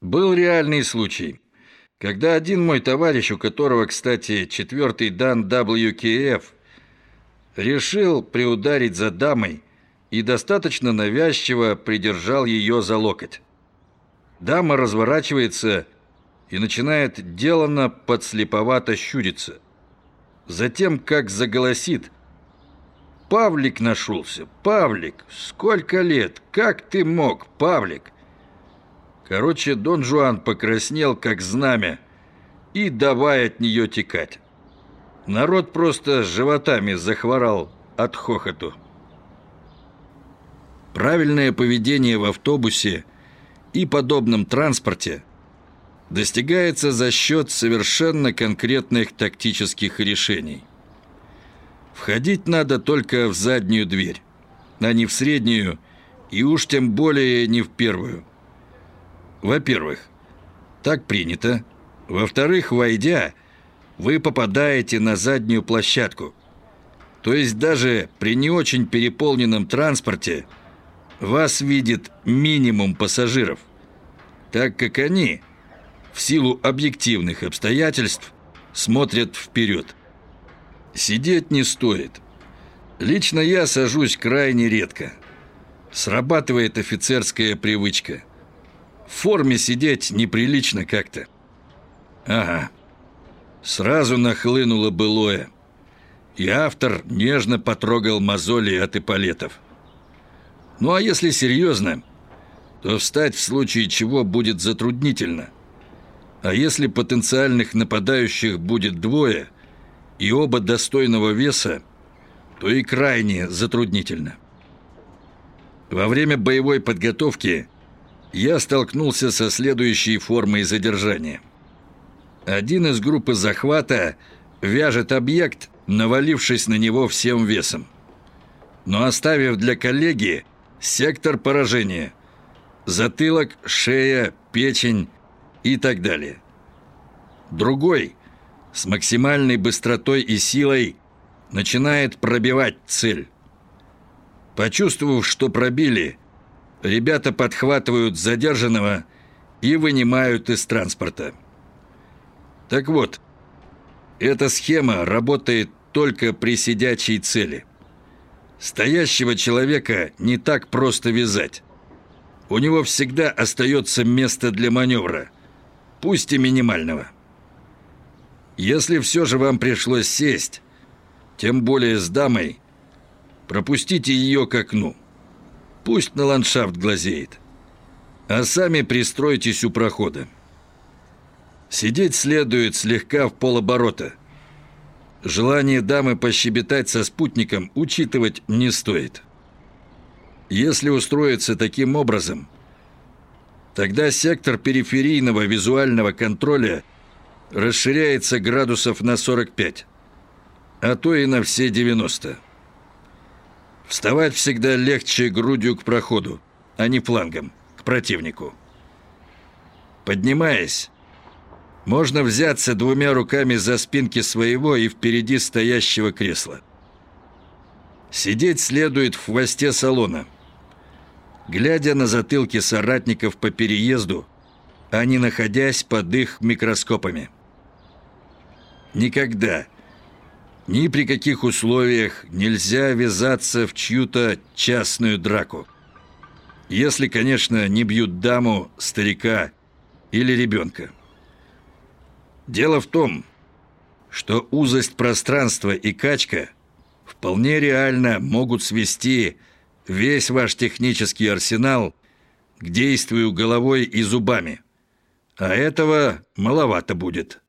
Был реальный случай, когда один мой товарищ, у которого, кстати, четвертый дан WKF, решил приударить за дамой и достаточно навязчиво придержал ее за локоть. Дама разворачивается и начинает деланно подслеповато щуриться. Затем, как заголосит «Павлик нашелся! Павлик! Сколько лет! Как ты мог, Павлик?» Короче, Дон Жуан покраснел, как знамя, и давай от нее текать. Народ просто животами захворал от хохоту. Правильное поведение в автобусе и подобном транспорте достигается за счет совершенно конкретных тактических решений. Входить надо только в заднюю дверь, а не в среднюю, и уж тем более не в первую. Во-первых, так принято. Во-вторых, войдя, вы попадаете на заднюю площадку. То есть даже при не очень переполненном транспорте вас видит минимум пассажиров, так как они, в силу объективных обстоятельств, смотрят вперед. Сидеть не стоит. Лично я сажусь крайне редко. Срабатывает офицерская привычка – в форме сидеть неприлично как-то. Ага. Сразу нахлынуло былое. И автор нежно потрогал мозоли от эполетов. Ну а если серьезно, то встать в случае чего будет затруднительно. А если потенциальных нападающих будет двое, и оба достойного веса, то и крайне затруднительно. Во время боевой подготовки – я столкнулся со следующей формой задержания. Один из группы захвата вяжет объект, навалившись на него всем весом. Но оставив для коллеги сектор поражения, затылок, шея, печень и так далее. Другой с максимальной быстротой и силой начинает пробивать цель. Почувствовав, что пробили, Ребята подхватывают задержанного и вынимают из транспорта. Так вот, эта схема работает только при сидячей цели. Стоящего человека не так просто вязать. У него всегда остается место для маневра, пусть и минимального. Если все же вам пришлось сесть, тем более с дамой, пропустите ее к окну. Пусть на ландшафт глазеет. А сами пристройтесь у прохода. Сидеть следует слегка в полоборота. Желание дамы пощебетать со спутником учитывать не стоит. Если устроиться таким образом, тогда сектор периферийного визуального контроля расширяется градусов на 45, а то и на все 90. Вставать всегда легче грудью к проходу, а не флангом, к противнику. Поднимаясь, можно взяться двумя руками за спинки своего и впереди стоящего кресла. Сидеть следует в хвосте салона, глядя на затылки соратников по переезду, а не находясь под их микроскопами. Никогда – ни при каких условиях нельзя ввязаться в чью-то частную драку. Если, конечно, не бьют даму, старика или ребенка. Дело в том, что узость пространства и качка вполне реально могут свести весь ваш технический арсенал к действию головой и зубами. А этого маловато будет.